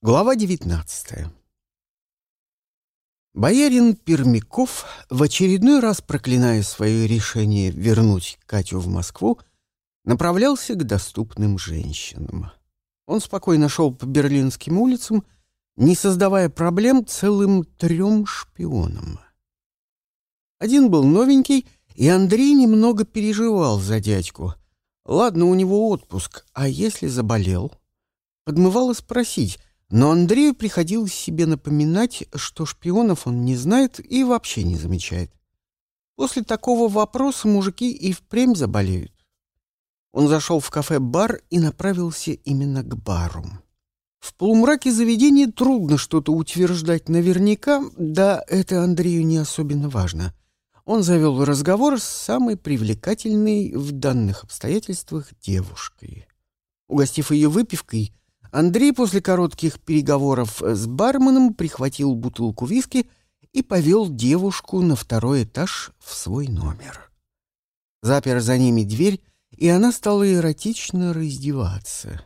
Глава 19 Боярин Пермяков, в очередной раз проклиная свое решение вернуть Катю в Москву, направлялся к доступным женщинам. Он спокойно шел по берлинским улицам, не создавая проблем целым трем шпионам. Один был новенький, и Андрей немного переживал за дядьку. Ладно, у него отпуск, а если заболел? Подмывало спросить, но Андрею приходилось себе напоминать, что шпионов он не знает и вообще не замечает. После такого вопроса мужики и впрямь заболеют. Он зашел в кафе-бар и направился именно к бару. В полумраке заведения трудно что-то утверждать наверняка, да это Андрею не особенно важно. Он завел разговор с самой привлекательной в данных обстоятельствах девушкой. Угостив ее выпивкой, Андрей после коротких переговоров с барменом прихватил бутылку виски и повел девушку на второй этаж в свой номер. Запер за ними дверь, и она стала эротично раздеваться.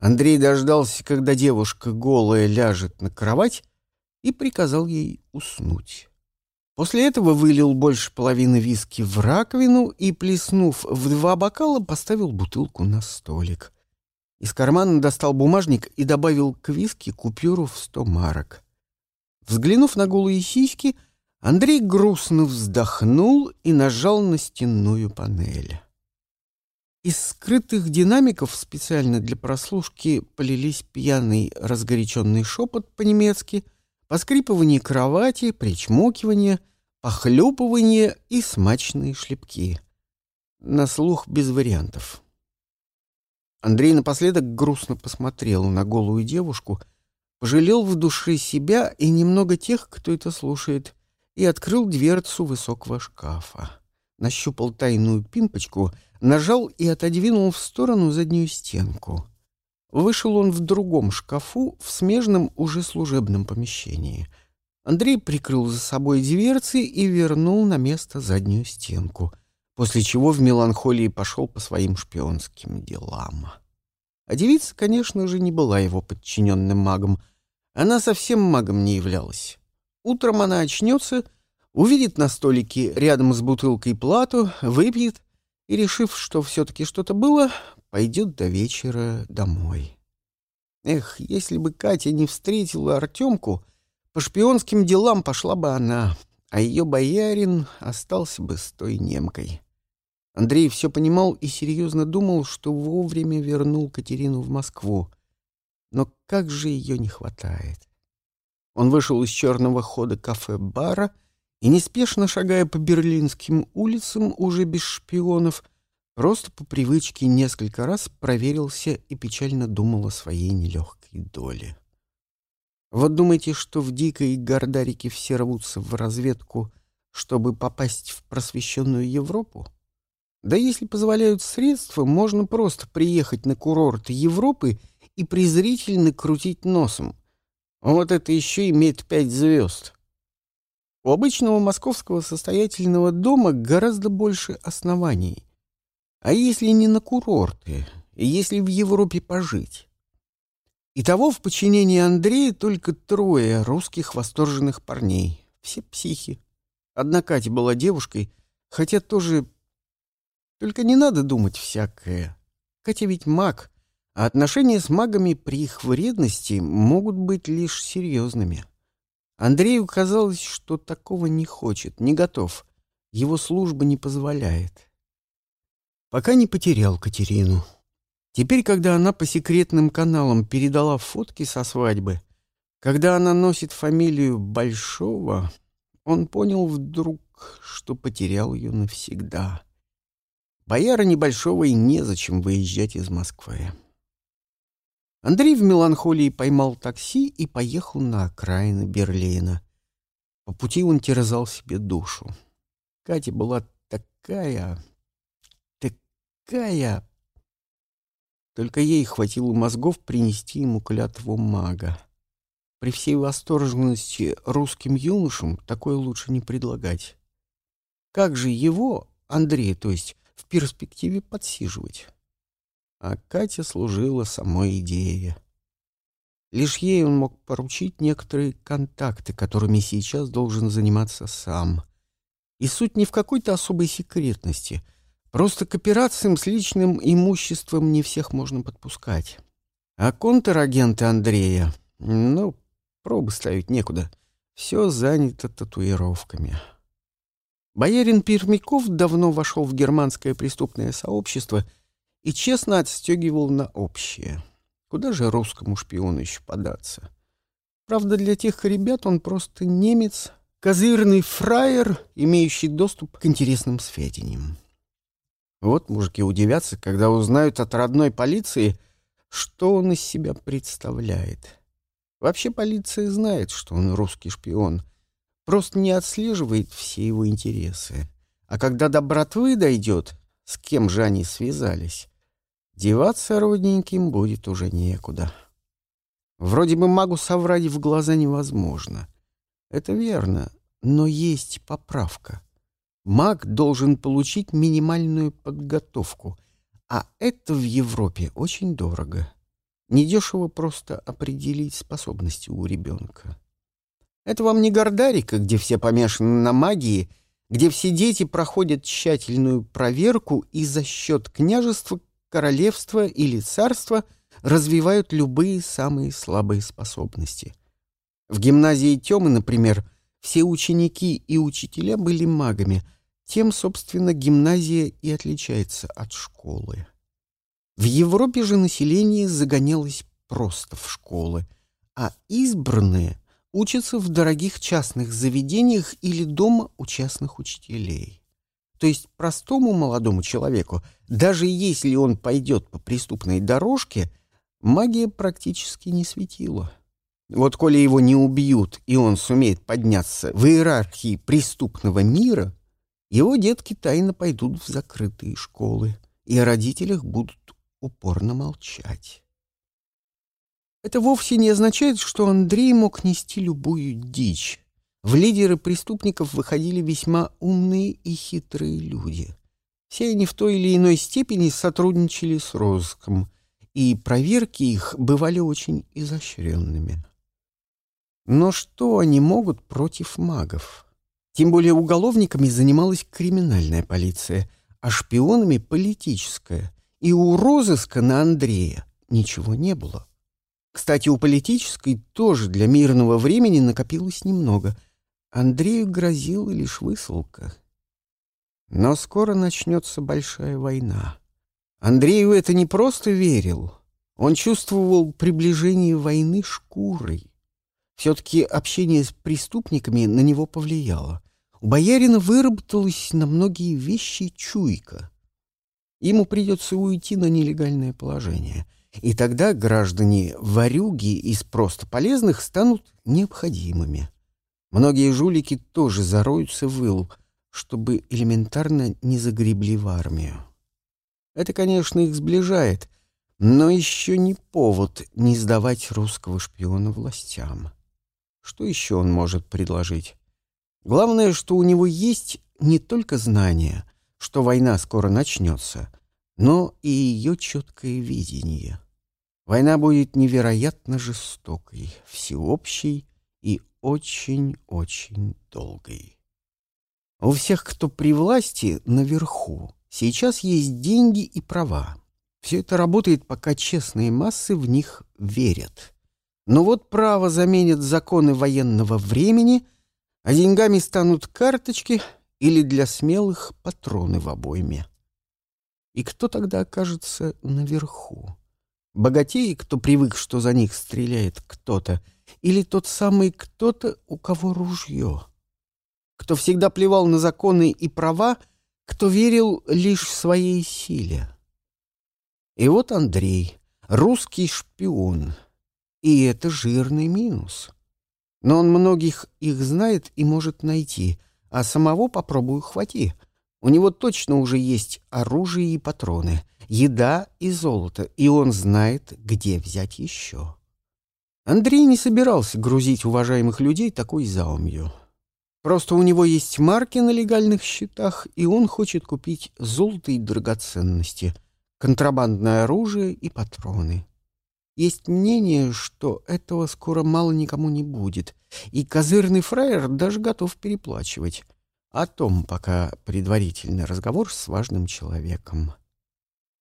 Андрей дождался, когда девушка голая ляжет на кровать, и приказал ей уснуть. После этого вылил больше половины виски в раковину и, плеснув в два бокала, поставил бутылку на столик — из кармана достал бумажник и добавил к виски купюру в сто марок. Взглянув на голые сиськи, Андрей грустно вздохнул и нажал на стенную панель. Из скрытых динамиков специально для прослушки полились пьяный разгоряченный шепот по-немецки, поскрипывание кровати, причмокивание, похлюпывание и смачные шлепки. На слух без вариантов. Андрей напоследок грустно посмотрел на голую девушку, пожалел в душе себя и немного тех, кто это слушает, и открыл дверцу высокого шкафа. Нащупал тайную пимпочку, нажал и отодвинул в сторону заднюю стенку. Вышел он в другом шкафу, в смежном уже служебном помещении. Андрей прикрыл за собой дверцы и вернул на место заднюю стенку — после чего в меланхолии пошел по своим шпионским делам. А девица, конечно же, не была его подчиненным магом. Она совсем магом не являлась. Утром она очнется, увидит на столике рядом с бутылкой плату, выпьет и, решив, что все-таки что-то было, пойдет до вечера домой. Эх, если бы Катя не встретила Артемку, по шпионским делам пошла бы она, а ее боярин остался бы с той немкой. Андрей все понимал и серьезно думал, что вовремя вернул Катерину в Москву. Но как же ее не хватает? Он вышел из черного хода кафе-бара и, неспешно шагая по берлинским улицам, уже без шпионов, просто по привычке несколько раз проверился и печально думал о своей нелегкой доле. Вот думаете, что в дикой Гордарике все рвутся в разведку, чтобы попасть в просвещенную Европу? Да если позволяют средства, можно просто приехать на курорт Европы и презрительно крутить носом. Вот это еще имеет пять звезд. У обычного московского состоятельного дома гораздо больше оснований. А если не на курорты, если в Европе пожить? Итого в подчинении Андрея только трое русских восторженных парней. Все психи. Одна Катя была девушкой, хотя тоже только не надо думать всякое. Катя ведь маг, а отношения с магами при их вредности могут быть лишь серьезными. Андрею казалось, что такого не хочет, не готов. Его служба не позволяет. Пока не потерял Катерину. Теперь, когда она по секретным каналам передала фотки со свадьбы, когда она носит фамилию Большого, он понял вдруг, что потерял ее навсегда. Бояра небольшого и незачем выезжать из Москвы. Андрей в меланхолии поймал такси и поехал на окраины Берлина. По пути он терзал себе душу. Катя была такая... такая... Только ей хватило мозгов принести ему клятву мага. При всей восторженности русским юношам такое лучше не предлагать. Как же его, Андрея, то есть, в перспективе подсиживать. А Катя служила самой идее. Лишь ей он мог поручить некоторые контакты, которыми сейчас должен заниматься сам. И суть не в какой-то особой секретности. Просто к операциям с личным имуществом не всех можно подпускать. А контрагенты Андрея, ну, пробы ставить некуда. Все занято татуировками. Боярин Пермяков давно вошел в германское преступное сообщество и честно отстегивал на общее. Куда же русскому шпиону еще податься? Правда, для тех ребят он просто немец, козырный фраер, имеющий доступ к интересным сведениям. Вот мужики удивятся, когда узнают от родной полиции, что он из себя представляет. Вообще полиция знает, что он русский шпион, просто не отслеживает все его интересы. А когда до братвы дойдет, с кем же они связались, Деваться родненьким будет уже некуда. Вроде бы магу соврать в глаза невозможно. Это верно, но есть поправка. Маг должен получить минимальную подготовку, а это в Европе очень дорого. Недешево просто определить способности у ребенка. Это вам не Гордарика, где все помешаны на магии, где все дети проходят тщательную проверку и за счет княжества королевство или царство развивают любые самые слабые способности. В гимназии Тёмы, например, все ученики и учителя были магами, тем, собственно, гимназия и отличается от школы. В Европе же население загонялось просто в школы, а избранные учатся в дорогих частных заведениях или дома у частных учителей. То есть простому молодому человеку, даже если он пойдет по преступной дорожке, магия практически не светила. Вот коли его не убьют, и он сумеет подняться в иерархии преступного мира, его детки тайно пойдут в закрытые школы, и о родителях будут упорно молчать. Это вовсе не означает, что Андрей мог нести любую дичь, в лидеры преступников выходили весьма умные и хитрые люди. Все они в той или иной степени сотрудничали с розыском, и проверки их бывали очень изощренными. Но что они могут против магов? Тем более уголовниками занималась криминальная полиция, а шпионами — политическая. И у розыска на Андрея ничего не было. Кстати, у политической тоже для мирного времени накопилось немного — Андрею грозила лишь высылка. Но скоро начнется большая война. Андрею это не просто верил. Он чувствовал приближение войны шкурой. Все-таки общение с преступниками на него повлияло. У боярина выработалась на многие вещи чуйка. Ему придется уйти на нелегальное положение. И тогда граждане-варюги из просто полезных станут необходимыми. Многие жулики тоже зароются в ил, чтобы элементарно не загребли в армию. Это, конечно, их сближает, но еще не повод не сдавать русского шпиона властям. Что еще он может предложить? Главное, что у него есть не только знание, что война скоро начнется, но и ее четкое видение. Война будет невероятно жестокой, всеобщей и очень-очень долгой. У всех, кто при власти, наверху, сейчас есть деньги и права. Все это работает, пока честные массы в них верят. Но вот право заменит законы военного времени, а деньгами станут карточки или для смелых патроны в обойме. И кто тогда окажется наверху? Богатеи, кто привык, что за них стреляет кто-то — или тот самый кто-то, у кого ружье? Кто всегда плевал на законы и права, кто верил лишь в своей силе? И вот Андрей, русский шпион. И это жирный минус. Но он многих их знает и может найти, а самого попробую хвати. У него точно уже есть оружие и патроны, еда и золото, и он знает, где взять еще. Андрей не собирался грузить уважаемых людей такой заумью. Просто у него есть марки на легальных счетах, и он хочет купить золото и драгоценности, контрабандное оружие и патроны. Есть мнение, что этого скоро мало никому не будет, и козырный фраер даже готов переплачивать. О том пока предварительный разговор с важным человеком.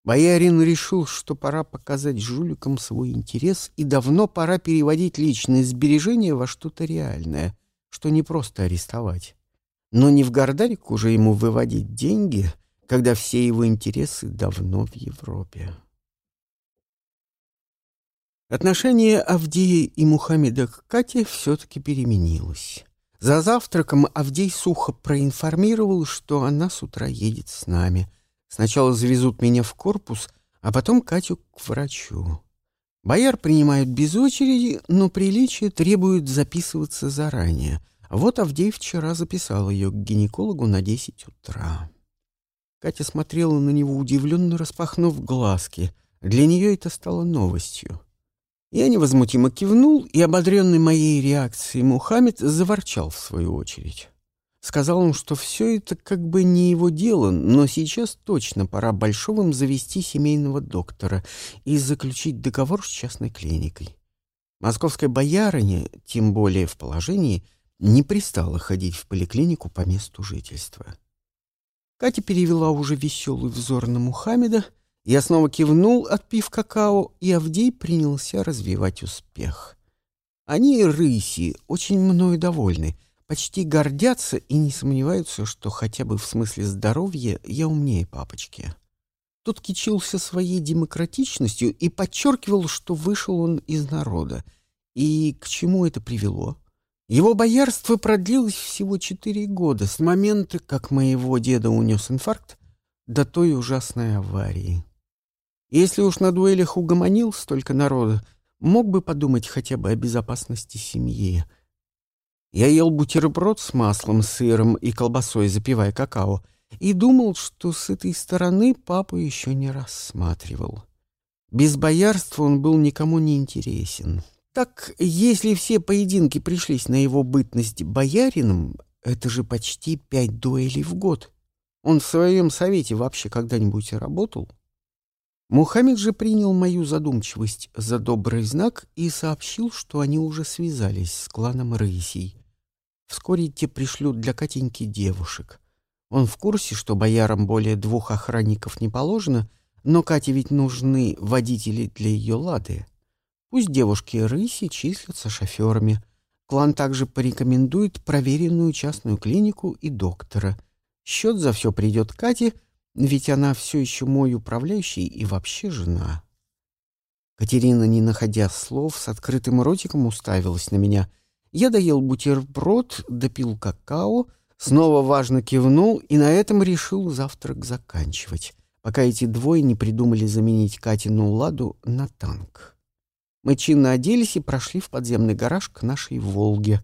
Боярин решил, что пора показать жуликам свой интерес, и давно пора переводить личные сбережения во что-то реальное, что не просто арестовать. Но не в Гордарик уже ему выводить деньги, когда все его интересы давно в Европе. Отношение Авдея и Мухаммеда к Кате все-таки переменилось. За завтраком Авдей сухо проинформировал, что она с утра едет с нами. Сначала завезут меня в корпус, а потом Катю к врачу. Бояр принимают без очереди, но приличие требует записываться заранее. Вот Авдей вчера записал ее к гинекологу на десять утра. Катя смотрела на него, удивленно распахнув глазки. Для нее это стало новостью. Я невозмутимо кивнул, и, ободренный моей реакцией, Мухаммед заворчал в свою очередь. Сказал он, что все это как бы не его дело, но сейчас точно пора Большовым завести семейного доктора и заключить договор с частной клиникой. Московская боярыня, тем более в положении, не пристала ходить в поликлинику по месту жительства. Катя перевела уже веселый взор на Мухаммеда, я снова кивнул, отпив какао, и Авдей принялся развивать успех. Они, рыси, очень мною довольны, почти гордятся и не сомневаются, что хотя бы в смысле здоровья я умнее папочки. Тот кичился своей демократичностью и подчеркивал, что вышел он из народа. И к чему это привело? Его боярство продлилось всего четыре года, с момента, как моего деда унес инфаркт, до той ужасной аварии. Если уж на дуэлях угомонил столько народа, мог бы подумать хотя бы о безопасности семьи. Я ел бутерброд с маслом, сыром и колбасой, запивая какао, и думал, что с этой стороны папу еще не рассматривал. Без боярства он был никому не интересен. Так, если все поединки пришлись на его бытность боярином, это же почти пять дуэлей в год. Он в своем совете вообще когда-нибудь работал? Мухаммед же принял мою задумчивость за добрый знак и сообщил, что они уже связались с кланом Рысей. Вскоре те пришлют для Катеньки девушек. Он в курсе, что боярам более двух охранников не положено, но Кате ведь нужны водители для ее лады. Пусть девушки Рыси числятся шоферами. Клан также порекомендует проверенную частную клинику и доктора. Счет за все придет Кате — ведь она все еще мой управляющий и вообще жена. Катерина, не находя слов, с открытым ротиком уставилась на меня. Я доел бутерброд, допил какао, снова важно кивнул и на этом решил завтрак заканчивать, пока эти двое не придумали заменить Катину ладу на танк. Мы чинно оделись и прошли в подземный гараж к нашей «Волге».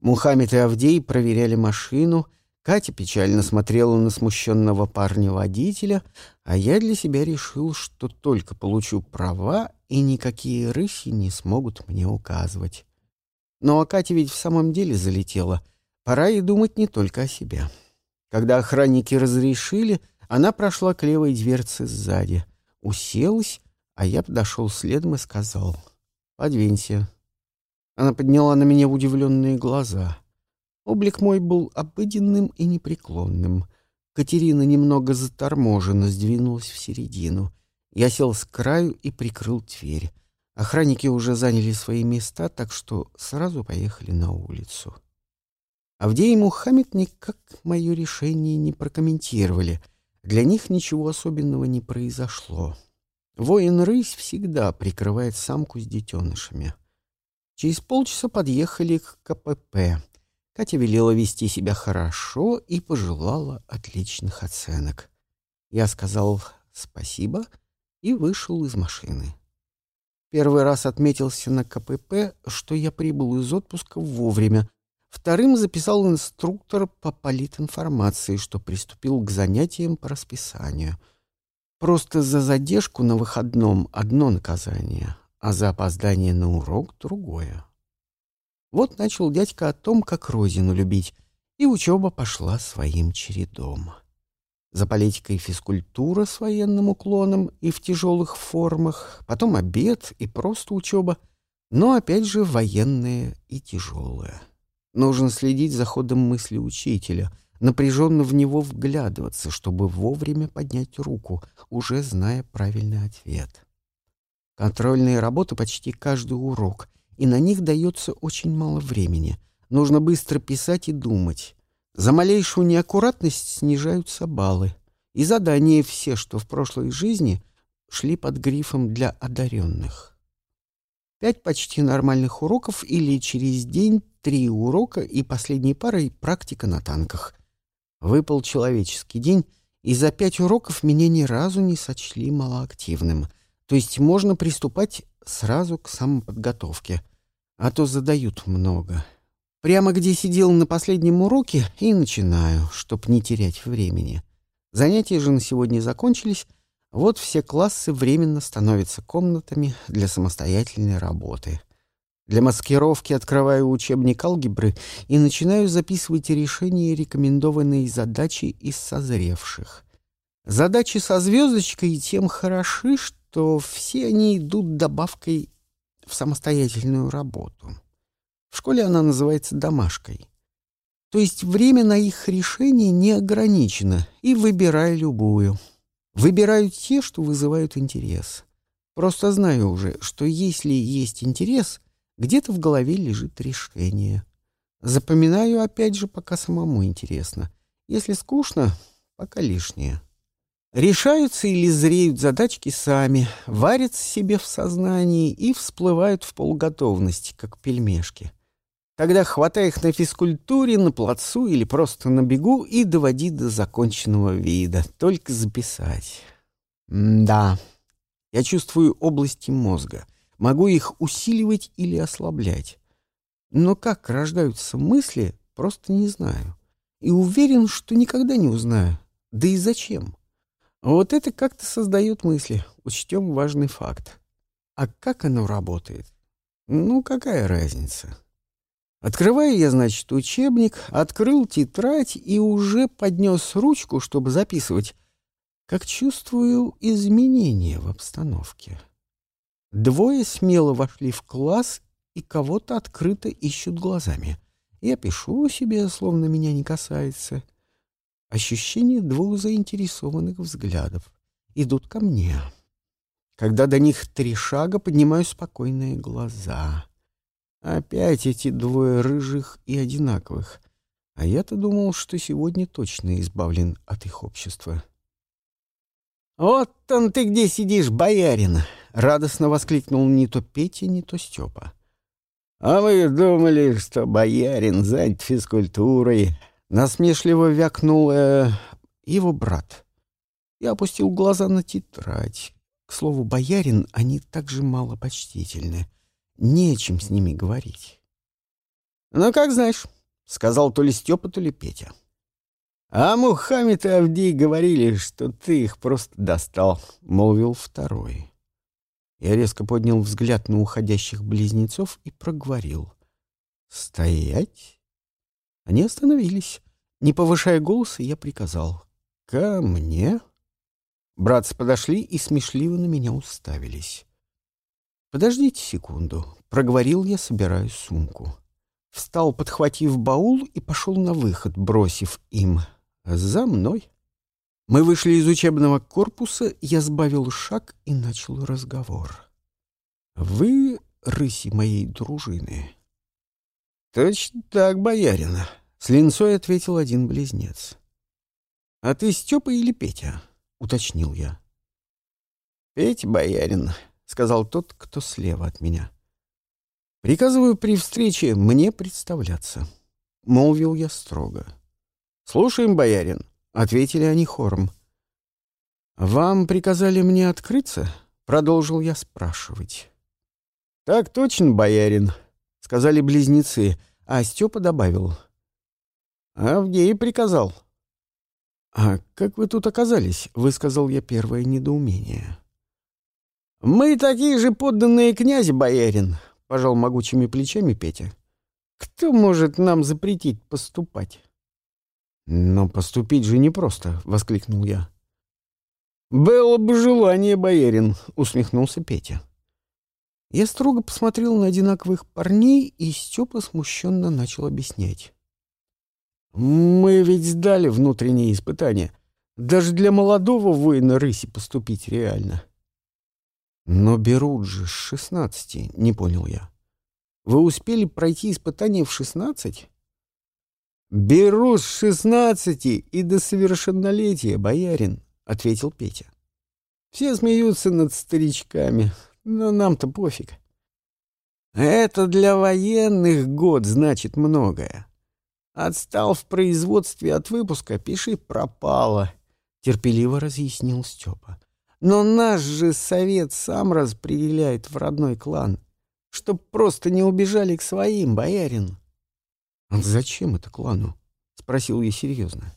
Мухаммед и Авдей проверяли машину — Катя печально смотрела на смущенного парня-водителя, а я для себя решил, что только получу права, и никакие рыси не смогут мне указывать. Но а Катя ведь в самом деле залетела. Пора и думать не только о себе. Когда охранники разрешили, она прошла к левой дверце сзади, уселась, а я подошел следом и сказал «Подвинься». Она подняла на меня удивленные глаза — Облик мой был обыденным и непреклонным. Катерина немного заторможенно сдвинулась в середину. Я сел с краю и прикрыл дверь. Охранники уже заняли свои места, так что сразу поехали на улицу. Авдей и Мухаммед никак мое решение не прокомментировали. Для них ничего особенного не произошло. Воин-рысь всегда прикрывает самку с детенышами. Через полчаса подъехали к КПП. Катя велела вести себя хорошо и пожелала отличных оценок. Я сказал спасибо и вышел из машины. Первый раз отметился на КПП, что я прибыл из отпуска вовремя. Вторым записал инструктор по политинформации, что приступил к занятиям по расписанию. Просто за задержку на выходном одно наказание, а за опоздание на урок другое. Вот начал дядька о том, как Розину любить, и учеба пошла своим чередом. За политикой физкультура с военным уклоном и в тяжелых формах, потом обед и просто учеба, но опять же военная и тяжелая. Нужно следить за ходом мысли учителя, напряженно в него вглядываться, чтобы вовремя поднять руку, уже зная правильный ответ. Контрольные работы почти каждый урок, и на них дается очень мало времени. Нужно быстро писать и думать. За малейшую неаккуратность снижаются баллы. И задания все, что в прошлой жизни, шли под грифом «для одаренных». Пять почти нормальных уроков или через день три урока и последней парой практика на танках. Выпал человеческий день, и за пять уроков меня ни разу не сочли малоактивным. То есть можно приступать сразу к самоподготовке, а то задают много. Прямо где сидел на последнем уроке и начинаю, чтоб не терять времени. Занятия же на сегодня закончились, вот все классы временно становятся комнатами для самостоятельной работы. Для маскировки открываю учебник алгебры и начинаю записывать решения рекомендованной задачи из созревших. Задачи со звездочкой тем хороши, что все они идут добавкой в самостоятельную работу. В школе она называется домашкой. То есть время на их решение не ограничено, и выбирай любую. Выбираю те, что вызывают интерес. Просто знаю уже, что если есть интерес, где-то в голове лежит решение. Запоминаю опять же, пока самому интересно. Если скучно, пока лишнее. Решаются или зреют задачки сами, варятся себе в сознании и всплывают в полуготовности, как пельмешки. Тогда хватай их на физкультуре, на плацу или просто на бегу и доводи до законченного вида. Только записать. Да, я чувствую области мозга. Могу их усиливать или ослаблять. Но как рождаются мысли, просто не знаю. И уверен, что никогда не узнаю. Да и зачем? Вот это как-то создает мысли. Учтем важный факт. А как оно работает? Ну, какая разница? Открываю я, значит, учебник, открыл тетрадь и уже поднес ручку, чтобы записывать, как чувствую изменения в обстановке. Двое смело вошли в класс и кого-то открыто ищут глазами. Я пишу себе, словно меня не касается. Ощущение двух заинтересованных взглядов. Идут ко мне. Когда до них три шага, поднимаю спокойные глаза — Опять эти двое рыжих и одинаковых. А я-то думал, что сегодня точно избавлен от их общества. «Вот он ты где сидишь, боярин!» — радостно воскликнул не то Петя, не то Степа. «А вы думали, что боярин занят физкультурой?» — насмешливо вякнул э, его брат. Я опустил глаза на тетрадь. К слову, боярин, они так же мало почтительны. Нечем с ними говорить. «Ну, как знаешь», — сказал то ли Степа, то ли Петя. «А Мухаммед и Авдий говорили, что ты их просто достал», — молвил второй. Я резко поднял взгляд на уходящих близнецов и проговорил. «Стоять?» Они остановились. Не повышая голоса, я приказал. «Ко мне?» Братцы подошли и смешливо на меня уставились. «Подождите секунду», — проговорил я, собирая сумку. Встал, подхватив баул, и пошел на выход, бросив им. «За мной». Мы вышли из учебного корпуса, я сбавил шаг и начал разговор. «Вы рыси моей дружины?» «Точно так, боярина», — с линцой ответил один близнец. «А ты Степа или Петя?» — уточнил я. «Петя, боярин», — сказал тот, кто слева от меня. «Приказываю при встрече мне представляться», — молвил я строго. «Слушаем, боярин», — ответили они хором. «Вам приказали мне открыться?» — продолжил я спрашивать. «Так точно, боярин», — сказали близнецы, а Степа добавил. «Авдей приказал». «А как вы тут оказались?» — высказал я первое недоумение. «Мы такие же подданные князя, боярин», — пожал могучими плечами Петя. «Кто может нам запретить поступать?» «Но поступить же непросто», — воскликнул я. «Было бы желание, боярин», — усмехнулся Петя. Я строго посмотрел на одинаковых парней, и Степа смущенно начал объяснять. «Мы ведь сдали внутренние испытания. Даже для молодого воина рыси поступить реально». «Но берут же с шестнадцати», — не понял я. «Вы успели пройти испытание в шестнадцать?» «Беру с шестнадцати и до совершеннолетия, боярин», — ответил Петя. «Все смеются над старичками, но нам-то пофиг. Это для военных год значит многое. Отстал в производстве от выпуска, пиши пропало», — терпеливо разъяснил Степа. «Но наш же совет сам распределяет в родной клан, чтоб просто не убежали к своим, боярин». «Зачем это клану?» — спросил я серьезно.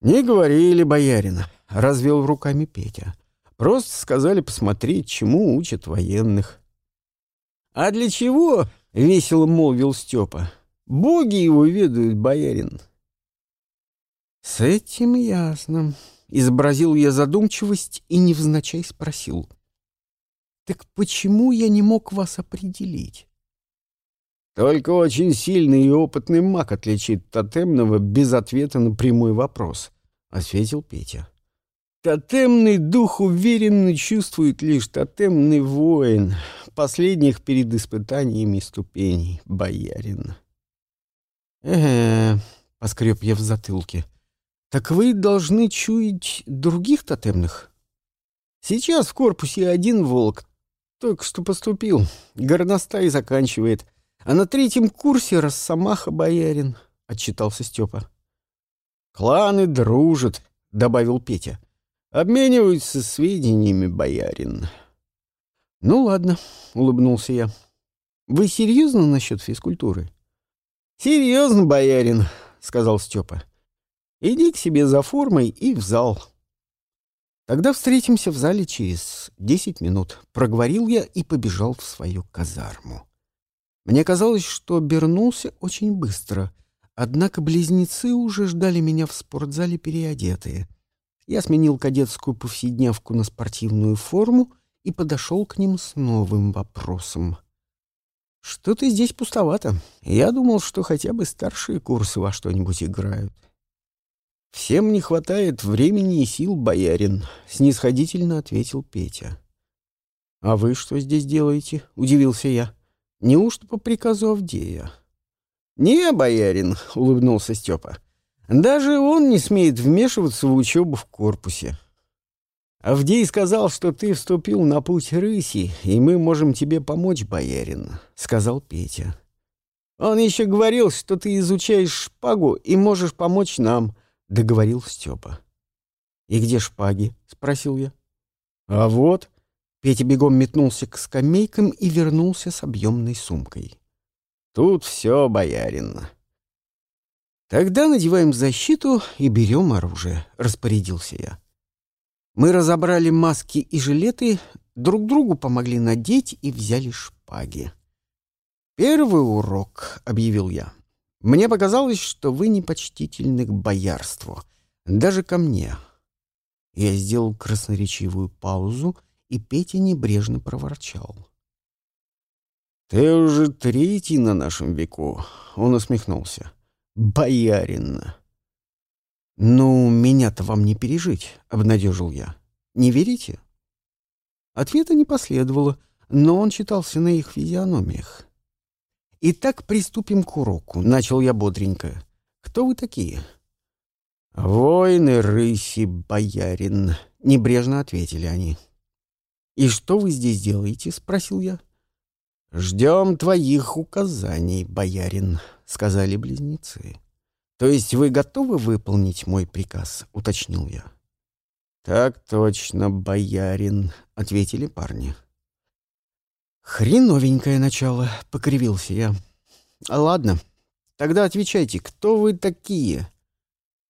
«Не говорили, боярина», — развел руками Петя. «Просто сказали посмотреть, чему учат военных». «А для чего?» — весело молвил Степа. «Боги его ведают, боярин». «С этим ясно», — изобразил я задумчивость и невзначай спросил. «Так почему я не мог вас определить?» Только очень сильный и опытный маг отличит тотемного без ответа на прямой вопрос, — ответил Петя. Тотемный дух уверенно чувствует лишь тотемный воин, последних перед испытаниями ступеней, боярин. Э поскреб я в затылке. «Так вы должны чуять других тотемных?» «Сейчас в корпусе один волк, только что поступил, горностай заканчивает». А на третьем курсе Росомаха боярин, — отчитался Степа. «Кланы дружат», — добавил Петя. «Обмениваются сведениями, боярин». «Ну ладно», — улыбнулся я. «Вы серьезно насчет физкультуры?» «Серьезно, боярин», — сказал Степа. «Иди к себе за формой и в зал». «Тогда встретимся в зале через десять минут», — проговорил я и побежал в свою казарму. Мне казалось, что обернулся очень быстро, однако близнецы уже ждали меня в спортзале переодетые. Я сменил кадетскую повседневку на спортивную форму и подошел к ним с новым вопросом. «Что-то здесь пустовато. Я думал, что хотя бы старшие курсы во что-нибудь играют». «Всем не хватает времени и сил, боярин», — снисходительно ответил Петя. «А вы что здесь делаете?» — удивился я. Неужто по приказу Авдея? «Не, боярин», — улыбнулся Степа. «Даже он не смеет вмешиваться в учебу в корпусе. Авдей сказал, что ты вступил на путь рыси, и мы можем тебе помочь, боярин», — сказал Петя. «Он еще говорил, что ты изучаешь шпагу и можешь помочь нам», — договорил Степа. «И где шпаги?» — спросил я. «А вот», Петя бегом метнулся к скамейкам и вернулся с объемной сумкой. «Тут все, боярин». «Тогда надеваем защиту и берем оружие», — распорядился я. Мы разобрали маски и жилеты, друг другу помогли надеть и взяли шпаги. «Первый урок», — объявил я. «Мне показалось, что вы непочтительны к боярству, даже ко мне». Я сделал красноречивую паузу и Петя небрежно проворчал. «Ты уже третий на нашем веку», — он усмехнулся. «Боярин». «Ну, меня-то вам не пережить», — обнадежил я. «Не верите?» Ответа не последовало, но он читался на их физиономиях. «Итак, приступим к уроку», — начал я бодренько. «Кто вы такие?» «Воины рыси, боярин», — небрежно ответили они. «И что вы здесь делаете?» — спросил я. «Ждем твоих указаний, боярин», — сказали близнецы. «То есть вы готовы выполнить мой приказ?» — уточнил я. «Так точно, боярин», — ответили парни. «Хреновенькое начало», — покривился я. «Ладно, тогда отвечайте, кто вы такие?»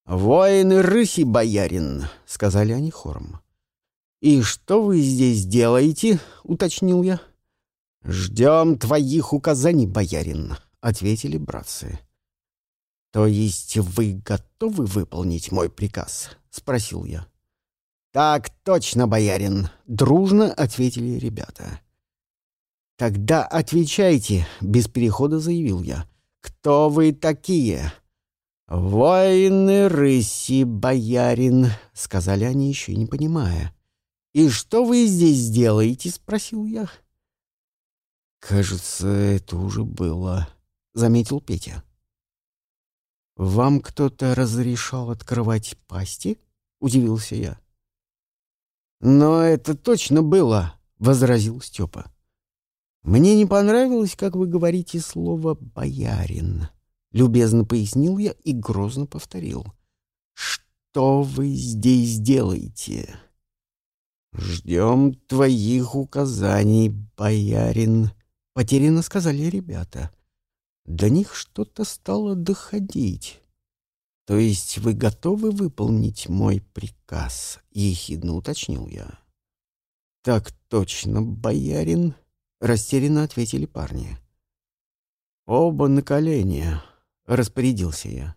«Воины рыси, боярин», — сказали они хором. «И что вы здесь делаете?» — уточнил я. «Ждем твоих указаний, боярин», — ответили братцы. «То есть вы готовы выполнить мой приказ?» — спросил я. «Так точно, боярин!» — дружно ответили ребята. «Тогда отвечайте», — без перехода заявил я. «Кто вы такие?» «Воины рыси, боярин», — сказали они, еще не понимая. «И что вы здесь делаете?» — спросил я. «Кажется, это уже было», — заметил Петя. «Вам кто-то разрешал открывать пасти?» — удивился я. «Но это точно было», — возразил Степа. «Мне не понравилось, как вы говорите слово «боярин», — любезно пояснил я и грозно повторил. «Что вы здесь делаете?» «Ждем твоих указаний, боярин», — потерянно сказали ребята. До них что-то стало доходить. «То есть вы готовы выполнить мой приказ?» — ехидно уточнил я. «Так точно, боярин», — растерянно ответили парни. «Оба на колени», — распорядился я.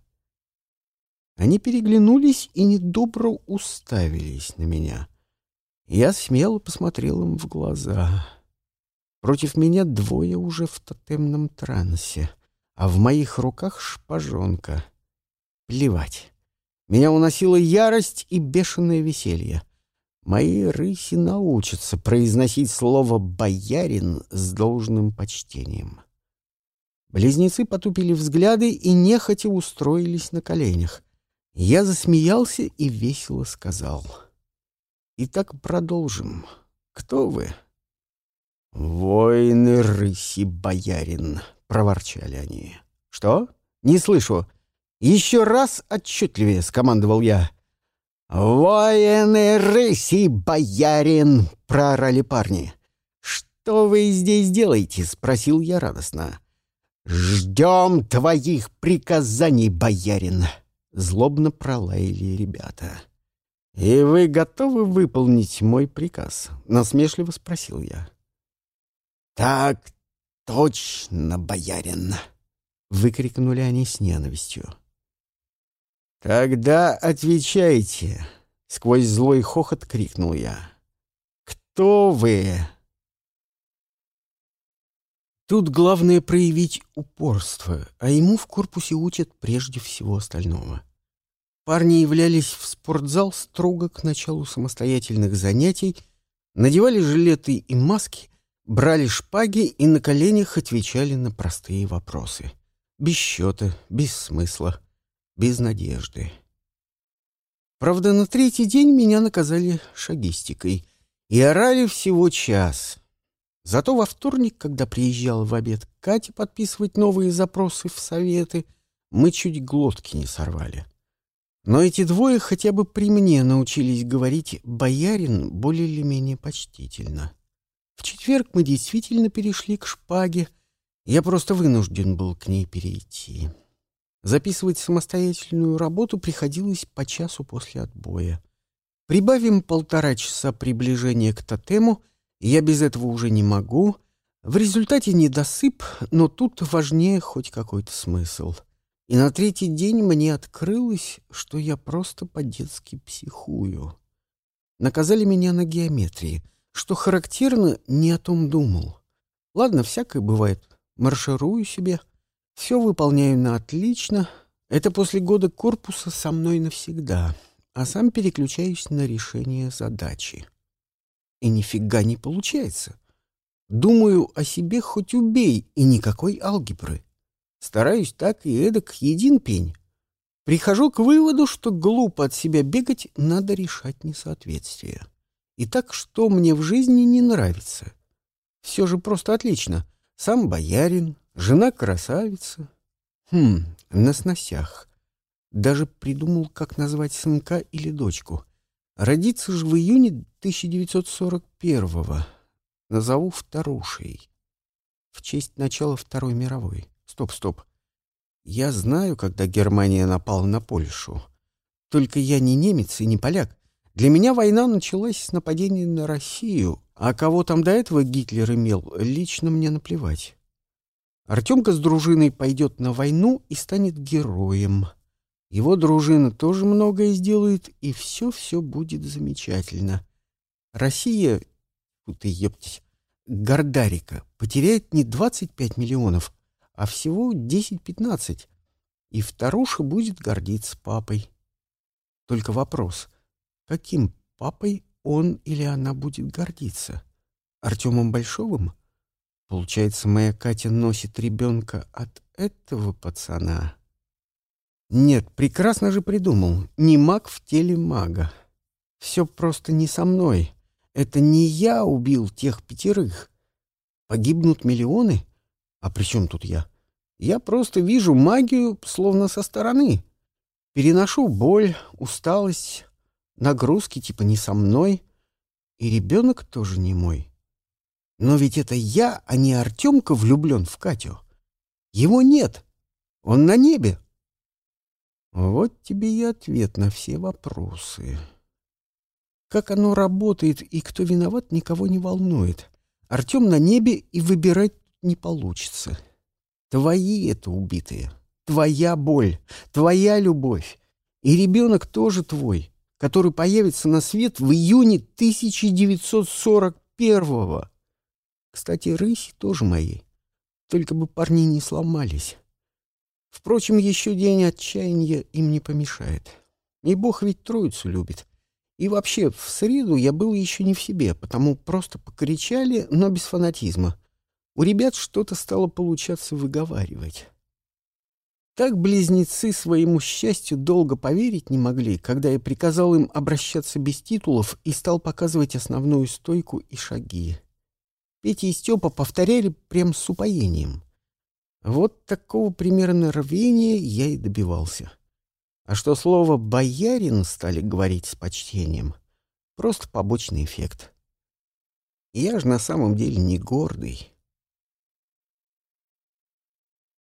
Они переглянулись и недобро уставились на меня. Я смело посмотрел им в глаза. Против меня двое уже в тотемном трансе, а в моих руках шпажонка. Плевать. Меня уносила ярость и бешеное веселье. Мои рыси научатся произносить слово «боярин» с должным почтением. Близнецы потупили взгляды и нехотя устроились на коленях. Я засмеялся и весело сказал. «Итак, продолжим. Кто вы?» «Воины рыси, боярин», — проворчали они. «Что? Не слышу. Еще раз отчетливее», — скомандовал я. «Воины рыси, боярин!» — проорали парни. «Что вы здесь делаете?» — спросил я радостно. «Ждем твоих приказаний, боярин!» — злобно пролаяли ребята. «И вы готовы выполнить мой приказ?» — насмешливо спросил я. «Так точно, боярин!» — выкрикнули они с ненавистью. «Тогда отвечайте!» — сквозь злой хохот крикнул я. «Кто вы?» Тут главное проявить упорство, а ему в корпусе учат прежде всего остального. Парни являлись в спортзал строго к началу самостоятельных занятий, надевали жилеты и маски, брали шпаги и на коленях отвечали на простые вопросы. Без счета, без смысла без надежды. Правда, на третий день меня наказали шагистикой и орали всего час. Зато во вторник, когда приезжал в обед Катя подписывать новые запросы в советы, мы чуть глотки не сорвали. Но эти двое хотя бы при мне научились говорить «боярин» более или менее почтительно. В четверг мы действительно перешли к шпаге, я просто вынужден был к ней перейти. Записывать самостоятельную работу приходилось по часу после отбоя. Прибавим полтора часа приближения к тотему, я без этого уже не могу. В результате недосып, но тут важнее хоть какой-то смысл. И на третий день мне открылось, что я просто по-детски психую. Наказали меня на геометрии, что характерно, не о том думал. Ладно, всякое бывает. Марширую себе — все выполняю на отлично. Это после года корпуса со мной навсегда. А сам переключаюсь на решение задачи. И нифига не получается. Думаю о себе хоть убей, и никакой алгебры. Стараюсь так и эдак един пень. Прихожу к выводу, что глупо от себя бегать, надо решать несоответствие. И так, что мне в жизни не нравится. Все же просто отлично. Сам боярин, Жена красавица. Хм, на сносях. Даже придумал, как назвать сынка или дочку. Родится же в июне 1941-го. Назову вторушей. В честь начала Второй мировой. Стоп, стоп. Я знаю, когда Германия напала на Польшу. Только я не немец и не поляк. Для меня война началась с нападения на Россию, а кого там до этого Гитлер имел, лично мне наплевать. Артемка с дружиной пойдет на войну и станет героем. Его дружина тоже многое сделает, и все-все будет замечательно. Россия, ты ептись, Гордарика потеряет не 25 миллионов, а всего 10-15, и вторуша будет гордиться папой. Только вопрос, каким папой он или она будет гордиться? Артемом Большовым? Получается, моя Катя носит ребенка от этого пацана? Нет, прекрасно же придумал. Не маг в теле мага. Все просто не со мной. Это не я убил тех пятерых. Погибнут миллионы? А при чем тут я? Я просто вижу магию словно со стороны. Переношу боль, усталость, нагрузки типа не со мной. И ребенок тоже не мой. Но ведь это я, а не Артемка влюблен в Катю. Его нет. Он на небе. Вот тебе и ответ на все вопросы. Как оно работает и кто виноват, никого не волнует. Артем на небе и выбирать не получится. Твои это убитые. Твоя боль, твоя любовь. И ребенок тоже твой, который появится на свет в июне 1941-го. Кстати, рыси тоже мои. Только бы парни не сломались. Впрочем, еще день отчаяния им не помешает. И Бог ведь троицу любит. И вообще, в среду я был еще не в себе, потому просто покричали, но без фанатизма. У ребят что-то стало получаться выговаривать. Так близнецы своему счастью долго поверить не могли, когда я приказал им обращаться без титулов и стал показывать основную стойку и шаги. Петя и Степа повторяли прям с упоением. Вот такого примерно рвения я и добивался. А что слово «боярин» стали говорить с почтением, просто побочный эффект. Я же на самом деле не гордый.